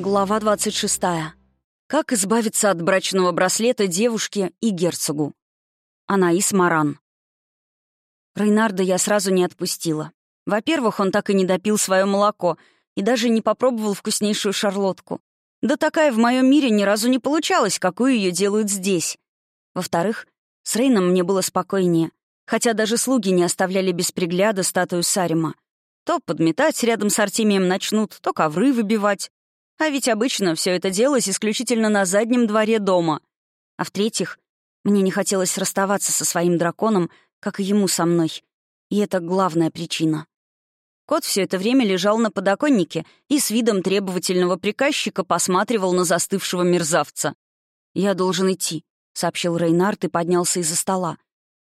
Глава 26. Как избавиться от брачного браслета девушке и герцогу? Анаис Маран. Рейнарда я сразу не отпустила. Во-первых, он так и не допил свое молоко и даже не попробовал вкуснейшую шарлотку. Да такая в моем мире ни разу не получалась, какую ее делают здесь. Во-вторых, с Рейном мне было спокойнее, хотя даже слуги не оставляли без пригляда статую Сарима. То подметать рядом с Артемием начнут, то ковры выбивать. А ведь обычно все это делалось исключительно на заднем дворе дома. А в-третьих, мне не хотелось расставаться со своим драконом, как и ему со мной. И это главная причина. Кот все это время лежал на подоконнике и с видом требовательного приказчика посматривал на застывшего мерзавца. «Я должен идти», — сообщил Рейнард и поднялся из-за стола.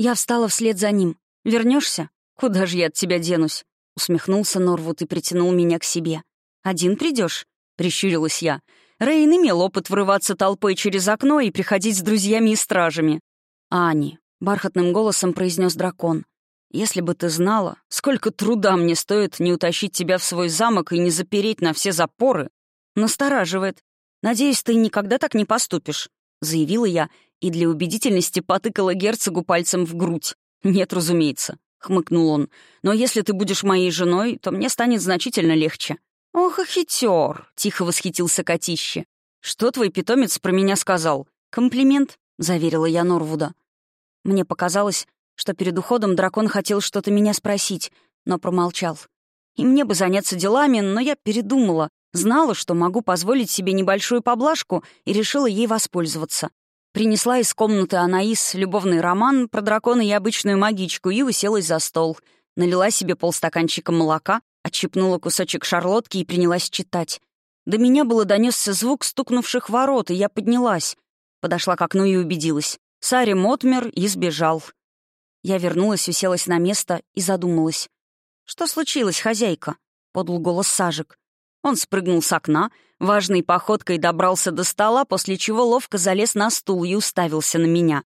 Я встала вслед за ним. Вернешься? Куда же я от тебя денусь?» Усмехнулся Норвуд и притянул меня к себе. «Один придешь? Прищурилась я. Рейн имел опыт врываться толпой через окно и приходить с друзьями и стражами. «Ани», — бархатным голосом произнес дракон, «если бы ты знала, сколько труда мне стоит не утащить тебя в свой замок и не запереть на все запоры, настораживает. Надеюсь, ты никогда так не поступишь», — заявила я и для убедительности потыкала герцогу пальцем в грудь. «Нет, разумеется», — хмыкнул он, «но если ты будешь моей женой, то мне станет значительно легче. «Ох, хитер!» — тихо восхитился Котище. «Что твой питомец про меня сказал?» «Комплимент», — заверила я Норвуда. Мне показалось, что перед уходом дракон хотел что-то меня спросить, но промолчал. И мне бы заняться делами, но я передумала, знала, что могу позволить себе небольшую поблажку и решила ей воспользоваться. Принесла из комнаты Анаис любовный роман про дракона и обычную магичку и уселась за стол. Налила себе полстаканчика молока, Отщипнула кусочек шарлотки и принялась читать. До меня было донесся звук стукнувших ворот, и я поднялась. Подошла к окну и убедилась. Сари Мотмер и сбежал. Я вернулась, уселась на место и задумалась. «Что случилось, хозяйка?» — подал голос Сажик. Он спрыгнул с окна, важной походкой добрался до стола, после чего ловко залез на стул и уставился на меня.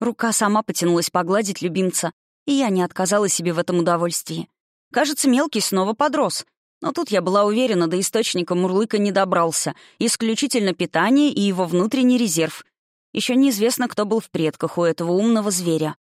Рука сама потянулась погладить любимца, и я не отказала себе в этом удовольствии. Кажется, мелкий снова подрос. Но тут я была уверена, до источника Мурлыка не добрался. Исключительно питание и его внутренний резерв. Еще неизвестно, кто был в предках у этого умного зверя.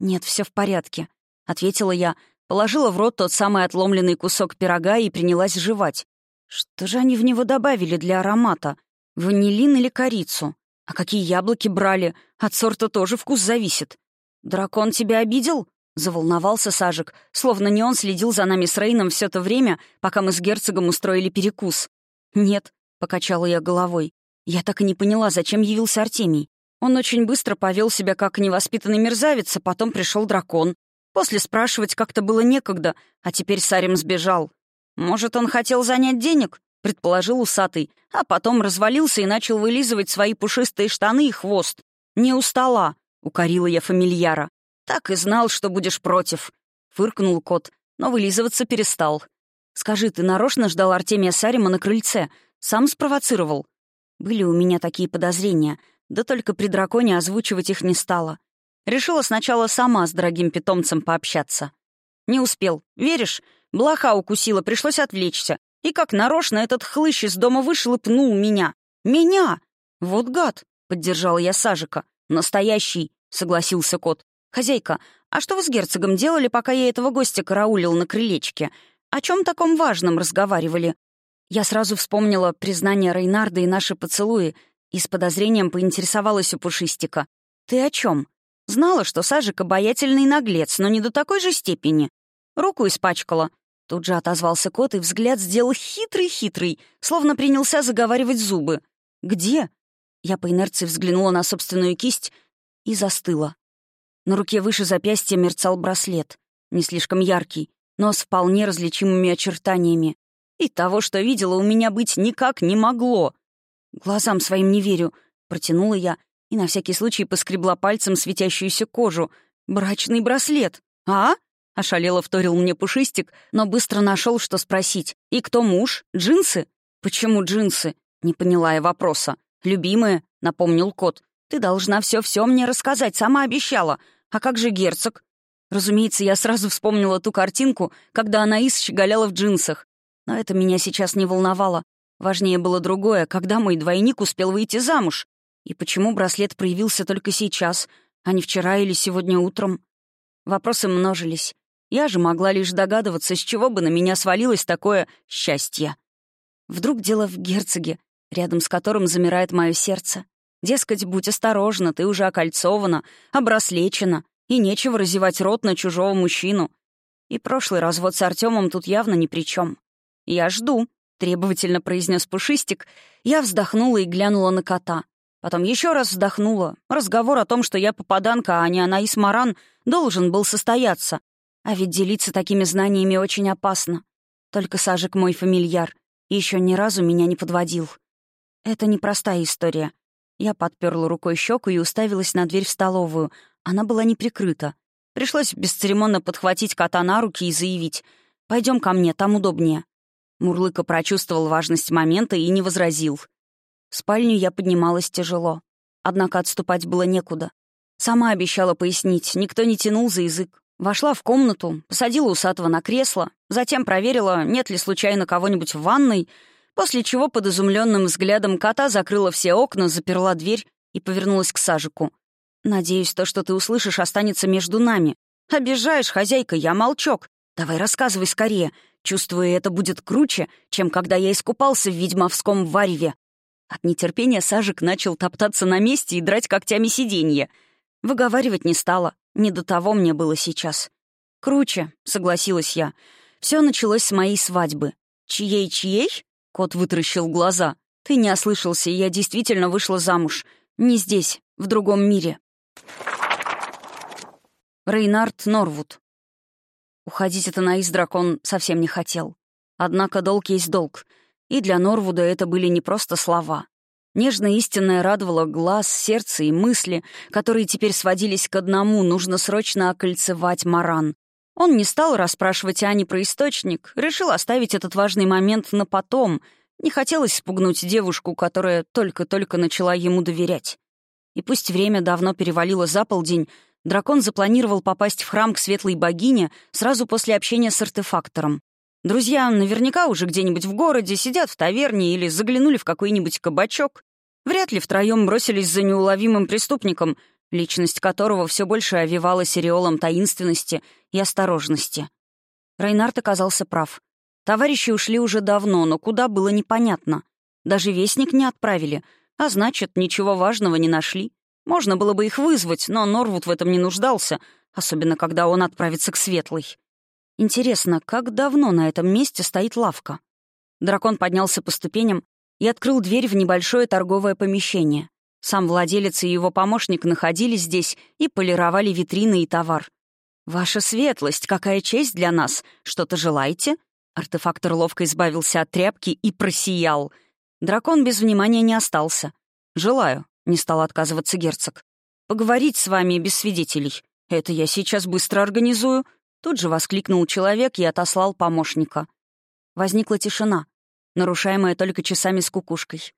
«Нет, все в порядке», — ответила я, положила в рот тот самый отломленный кусок пирога и принялась жевать. Что же они в него добавили для аромата? Ванилин или корицу? А какие яблоки брали? От сорта тоже вкус зависит. «Дракон тебя обидел?» Заволновался Сажик, словно не он следил за нами с Рейном все то время, пока мы с герцогом устроили перекус. «Нет», — покачала я головой. Я так и не поняла, зачем явился Артемий. Он очень быстро повел себя как невоспитанный мерзавец, а потом пришел дракон. После спрашивать как-то было некогда, а теперь Сарим сбежал. «Может, он хотел занять денег?» — предположил усатый, а потом развалился и начал вылизывать свои пушистые штаны и хвост. «Не устала», — укорила я фамильяра. «Так и знал, что будешь против», — фыркнул кот, но вылизываться перестал. «Скажи, ты нарочно ждал Артемия Сарима на крыльце? Сам спровоцировал?» Были у меня такие подозрения, да только при драконе озвучивать их не стала. Решила сначала сама с дорогим питомцем пообщаться. Не успел. Веришь? Блоха укусила, пришлось отвлечься. И как нарочно этот хлыщ из дома вышел и пнул меня. Меня! Вот гад! — поддержала я Сажика. «Настоящий», — согласился кот. «Хозяйка, а что вы с герцогом делали, пока я этого гостя караулил на крылечке? О чем таком важном разговаривали?» Я сразу вспомнила признание Рейнарда и наши поцелуи и с подозрением поинтересовалась у Пушистика. «Ты о чем? Знала, что Сажик обаятельный наглец, но не до такой же степени. Руку испачкала». Тут же отозвался кот, и взгляд сделал хитрый-хитрый, словно принялся заговаривать зубы. «Где?» Я по инерции взглянула на собственную кисть и застыла. На руке выше запястья мерцал браслет. Не слишком яркий, но с вполне различимыми очертаниями. И того, что видела, у меня быть никак не могло. Глазам своим не верю. Протянула я и на всякий случай поскребла пальцем светящуюся кожу. «Брачный браслет! А?» — ошалело вторил мне пушистик, но быстро нашел, что спросить. «И кто муж? Джинсы?» «Почему джинсы?» — не поняла я вопроса. «Любимые», — напомнил кот. «Ты должна все-все мне рассказать, сама обещала. А как же герцог? Разумеется, я сразу вспомнила ту картинку, когда Анаис щеголяла в джинсах. Но это меня сейчас не волновало. Важнее было другое, когда мой двойник успел выйти замуж. И почему браслет проявился только сейчас, а не вчера или сегодня утром? Вопросы множились. Я же могла лишь догадываться, с чего бы на меня свалилось такое счастье. Вдруг дело в герцоге, рядом с которым замирает мое сердце. Дескать, будь осторожна, ты уже окольцована, обраслечена, и нечего разевать рот на чужого мужчину. И прошлый развод с Артемом тут явно ни при чем. «Я жду», — требовательно произнес Пушистик. Я вздохнула и глянула на кота. Потом еще раз вздохнула. Разговор о том, что я попаданка, а не Анаис Маран, должен был состояться. А ведь делиться такими знаниями очень опасно. Только Сажик мой фамильяр. Еще ни разу меня не подводил. Это непростая история. Я подперла рукой щеку и уставилась на дверь в столовую. Она была не прикрыта. Пришлось бесцеремонно подхватить кота на руки и заявить. «Пойдем ко мне, там удобнее». Мурлыка прочувствовал важность момента и не возразил. В спальню я поднималась тяжело. Однако отступать было некуда. Сама обещала пояснить, никто не тянул за язык. Вошла в комнату, посадила усатого на кресло, затем проверила, нет ли случайно кого-нибудь в ванной, после чего под изумленным взглядом кота закрыла все окна, заперла дверь и повернулась к Сажику. «Надеюсь, то, что ты услышишь, останется между нами. Обижаешь, хозяйка, я молчок. Давай рассказывай скорее. Чувствую, это будет круче, чем когда я искупался в ведьмовском вареве». От нетерпения Сажик начал топтаться на месте и драть когтями сиденье. Выговаривать не стала. Не до того мне было сейчас. «Круче», — согласилась я. Все началось с моей свадьбы. «Чьей-чьей?» — кот вытращил глаза. «Ты не ослышался, я действительно вышла замуж. Не здесь, в другом мире». Рейнард Норвуд. Уходить от Анаис дракон совсем не хотел. Однако долг есть долг. И для Норвуда это были не просто слова. Нежно истинное радовало глаз, сердце и мысли, которые теперь сводились к одному — нужно срочно окольцевать Маран. Он не стал расспрашивать Ани про источник, решил оставить этот важный момент на потом. Не хотелось спугнуть девушку, которая только-только начала ему доверять. И пусть время давно перевалило за полдень, дракон запланировал попасть в храм к светлой богине сразу после общения с артефактором. Друзья наверняка уже где-нибудь в городе сидят в таверне или заглянули в какой-нибудь кабачок. Вряд ли втроем бросились за неуловимым преступником, личность которого все больше овивалась ореолом таинственности и осторожности. Рейнард оказался прав. Товарищи ушли уже давно, но куда было непонятно. Даже вестник не отправили, а значит, ничего важного не нашли. Можно было бы их вызвать, но Норвуд в этом не нуждался, особенно когда он отправится к Светлой. Интересно, как давно на этом месте стоит лавка? Дракон поднялся по ступеням, и открыл дверь в небольшое торговое помещение. Сам владелец и его помощник находились здесь и полировали витрины и товар. «Ваша светлость, какая честь для нас! Что-то желаете?» Артефактор ловко избавился от тряпки и просиял. Дракон без внимания не остался. «Желаю», — не стал отказываться герцог. «Поговорить с вами без свидетелей. Это я сейчас быстро организую». Тут же воскликнул человек и отослал помощника. Возникла тишина нарушаемая только часами с кукушкой.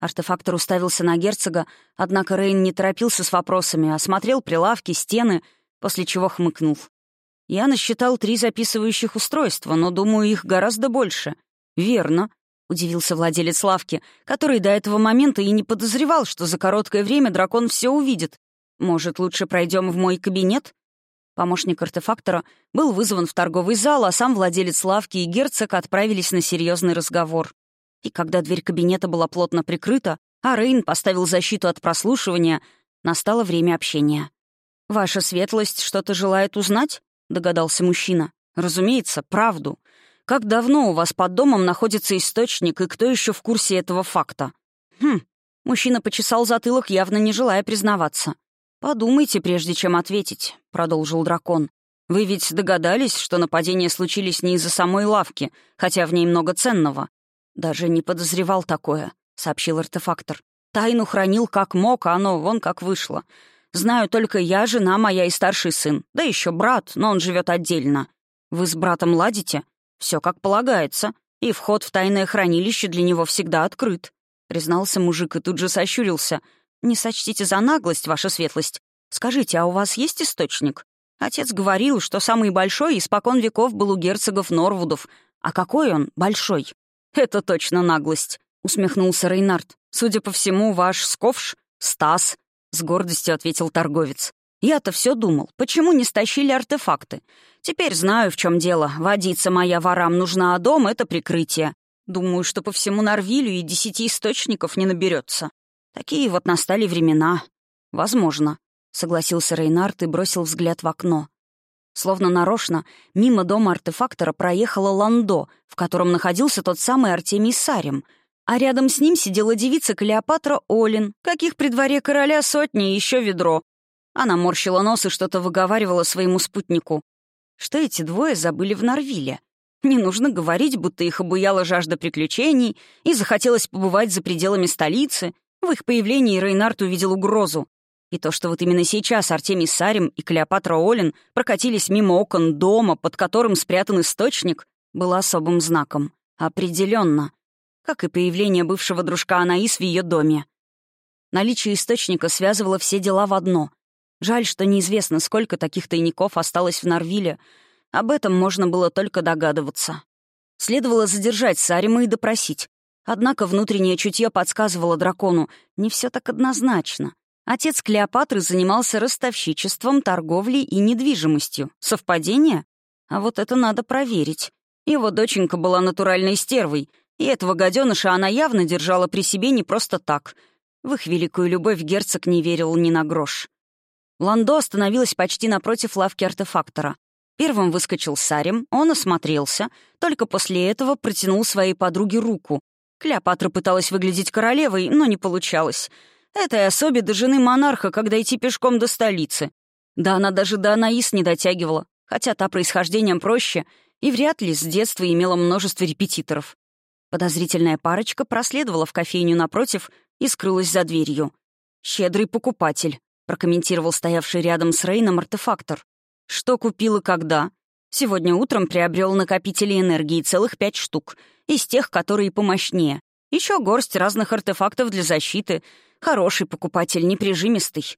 Артефактор уставился на герцога, однако Рейн не торопился с вопросами, осмотрел прилавки, стены, после чего хмыкнул. «Я насчитал три записывающих устройства, но, думаю, их гораздо больше». «Верно», — удивился владелец лавки, который до этого момента и не подозревал, что за короткое время дракон все увидит. «Может, лучше пройдем в мой кабинет?» Помощник артефактора был вызван в торговый зал, а сам владелец лавки и герцог отправились на серьезный разговор. И когда дверь кабинета была плотно прикрыта, а Рейн поставил защиту от прослушивания, настало время общения. «Ваша светлость что-то желает узнать?» — догадался мужчина. «Разумеется, правду. Как давно у вас под домом находится источник, и кто еще в курсе этого факта?» «Хм». Мужчина почесал затылок, явно не желая признаваться. «Подумайте, прежде чем ответить», — продолжил дракон. «Вы ведь догадались, что нападения случились не из-за самой лавки, хотя в ней много ценного?» «Даже не подозревал такое», — сообщил артефактор. «Тайну хранил как мог, а оно вон как вышло. Знаю только я, жена моя и старший сын. Да еще брат, но он живет отдельно. Вы с братом ладите? Все как полагается. И вход в тайное хранилище для него всегда открыт», — признался мужик и тут же сощурился — «Не сочтите за наглость, ваша светлость. Скажите, а у вас есть источник? Отец говорил, что самый большой испокон веков был у герцогов Норвудов. А какой он большой? Это точно наглость, усмехнулся Рейнард. «Судя по всему, ваш сковш — Стас», — с гордостью ответил торговец. «Я-то все думал, почему не стащили артефакты? Теперь знаю, в чем дело. Водица моя ворам нужна, а дом — это прикрытие. Думаю, что по всему Норвилю и десяти источников не наберется. Такие вот настали времена. Возможно», — согласился Рейнард и бросил взгляд в окно. Словно нарочно, мимо дома артефактора проехала Ландо, в котором находился тот самый Артемий Сарем, а рядом с ним сидела девица Клеопатра Олин, каких при дворе короля сотни и еще ведро. Она морщила нос и что-то выговаривала своему спутнику. Что эти двое забыли в Норвиле? Не нужно говорить, будто их обуяла жажда приключений и захотелось побывать за пределами столицы. В их появлении Рейнард увидел угрозу. И то, что вот именно сейчас Артемий Сарим и Клеопатра Олин прокатились мимо окон дома, под которым спрятан источник, было особым знаком. Определенно. Как и появление бывшего дружка Анаис в ее доме. Наличие источника связывало все дела в одно. Жаль, что неизвестно, сколько таких тайников осталось в Норвиле. Об этом можно было только догадываться. Следовало задержать Сарима и допросить. Однако внутреннее чутье подсказывало дракону, не все так однозначно. Отец Клеопатры занимался ростовщичеством, торговлей и недвижимостью. Совпадение? А вот это надо проверить. Его доченька была натуральной стервой, и этого гаденыша она явно держала при себе не просто так. В их великую любовь герцог не верил ни на грош. Ландо остановилась почти напротив лавки артефактора. Первым выскочил Сарем, он осмотрелся, только после этого протянул своей подруге руку. Клеопатра пыталась выглядеть королевой, но не получалось — Этой особе до жены монарха, когда идти пешком до столицы. Да она даже до Анаис не дотягивала, хотя та происхождением проще и вряд ли с детства имела множество репетиторов. Подозрительная парочка проследовала в кофейню напротив и скрылась за дверью. «Щедрый покупатель», — прокомментировал стоявший рядом с Рейном артефактор. «Что купил и когда?» Сегодня утром приобрел накопители энергии целых пять штук, из тех, которые помощнее. Еще горсть разных артефактов для защиты — Хороший покупатель, неприжимистый.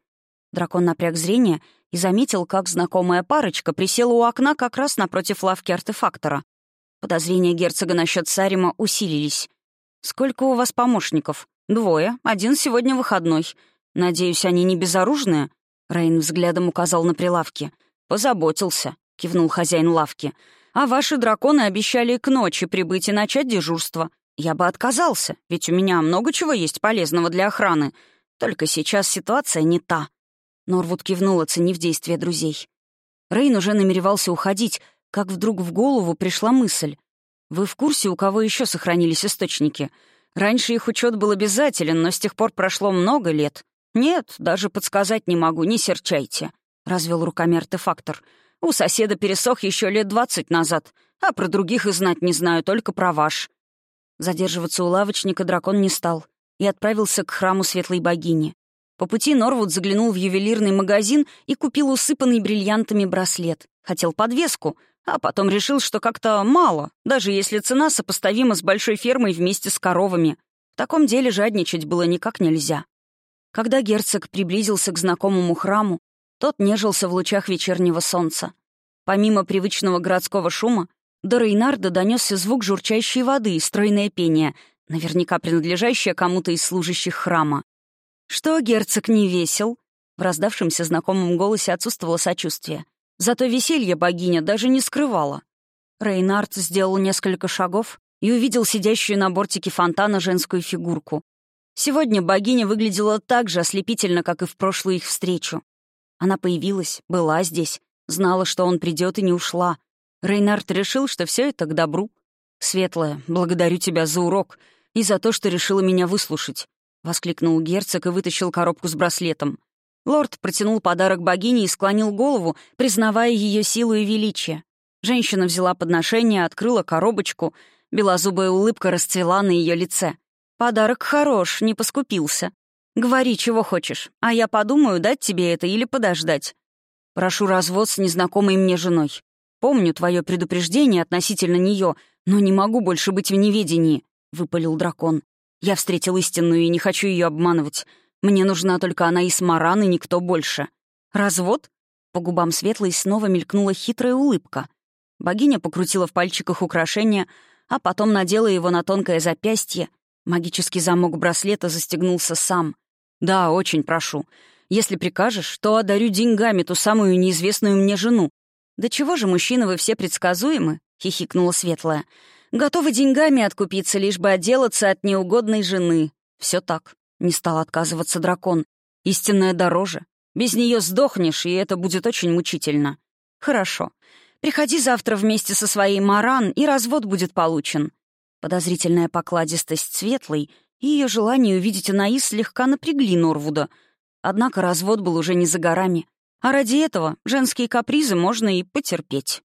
Дракон напряг зрение и заметил, как знакомая парочка присела у окна как раз напротив лавки артефактора. Подозрения герцога насчет Сарима усилились. «Сколько у вас помощников?» «Двое. Один сегодня выходной. Надеюсь, они не безоружные?» Рейн взглядом указал на прилавки. «Позаботился», — кивнул хозяин лавки. «А ваши драконы обещали к ночи прибыть и начать дежурство. Я бы отказался, ведь у меня много чего есть полезного для охраны. Только сейчас ситуация не та. Норвуд кивнул, оценив действия друзей. Рейн уже намеревался уходить, как вдруг в голову пришла мысль. «Вы в курсе, у кого еще сохранились источники? Раньше их учет был обязателен, но с тех пор прошло много лет. Нет, даже подсказать не могу, не серчайте», — развел руками артефактор. «У соседа пересох еще лет двадцать назад, а про других и знать не знаю, только про ваш». Задерживаться у лавочника дракон не стал и отправился к храму светлой богини. По пути Норвуд заглянул в ювелирный магазин и купил усыпанный бриллиантами браслет. Хотел подвеску, а потом решил, что как-то мало, даже если цена сопоставима с большой фермой вместе с коровами. В таком деле жадничать было никак нельзя. Когда герцог приблизился к знакомому храму, тот нежился в лучах вечернего солнца. Помимо привычного городского шума, до Рейнарда донесся звук журчащей воды и стройное пение, наверняка принадлежащее кому-то из служащих храма. «Что, герцог не весел?» В раздавшемся знакомом голосе отсутствовало сочувствие. Зато веселье богиня даже не скрывала. Рейнард сделал несколько шагов и увидел сидящую на бортике фонтана женскую фигурку. Сегодня богиня выглядела так же ослепительно, как и в прошлую их встречу. Она появилась, была здесь, знала, что он придет и не ушла. Рейнард решил, что все это к добру. «Светлая, благодарю тебя за урок и за то, что решила меня выслушать», — воскликнул герцог и вытащил коробку с браслетом. Лорд протянул подарок богине и склонил голову, признавая ее силу и величие. Женщина взяла подношение, открыла коробочку. Белозубая улыбка расцвела на ее лице. «Подарок хорош, не поскупился. Говори, чего хочешь, а я подумаю, дать тебе это или подождать. Прошу развод с незнакомой мне женой. Помню твое предупреждение относительно нее, но не могу больше быть в неведении», — выпалил дракон. «Я встретил истинную и не хочу ее обманывать. Мне нужна только она и Смаран, и никто больше. Развод?» По губам светлой снова мелькнула хитрая улыбка. Богиня покрутила в пальчиках украшения, а потом надела его на тонкое запястье. Магический замок браслета застегнулся сам. «Да, очень прошу. Если прикажешь, то одарю деньгами ту самую неизвестную мне жену». «Да чего же, мужчины, вы все предсказуемы?» — хихикнула Светлая. «Готовы деньгами откупиться, лишь бы отделаться от неугодной жены». Все так. Не стал отказываться дракон. Истинная дороже. Без нее сдохнешь, и это будет очень мучительно. Хорошо. Приходи завтра вместе со своей Маран, и развод будет получен. Подозрительная покладистость Светлой и ее желание увидеть Анаис слегка напрягли Норвуда. Однако развод был уже не за горами. А ради этого женские капризы можно и потерпеть.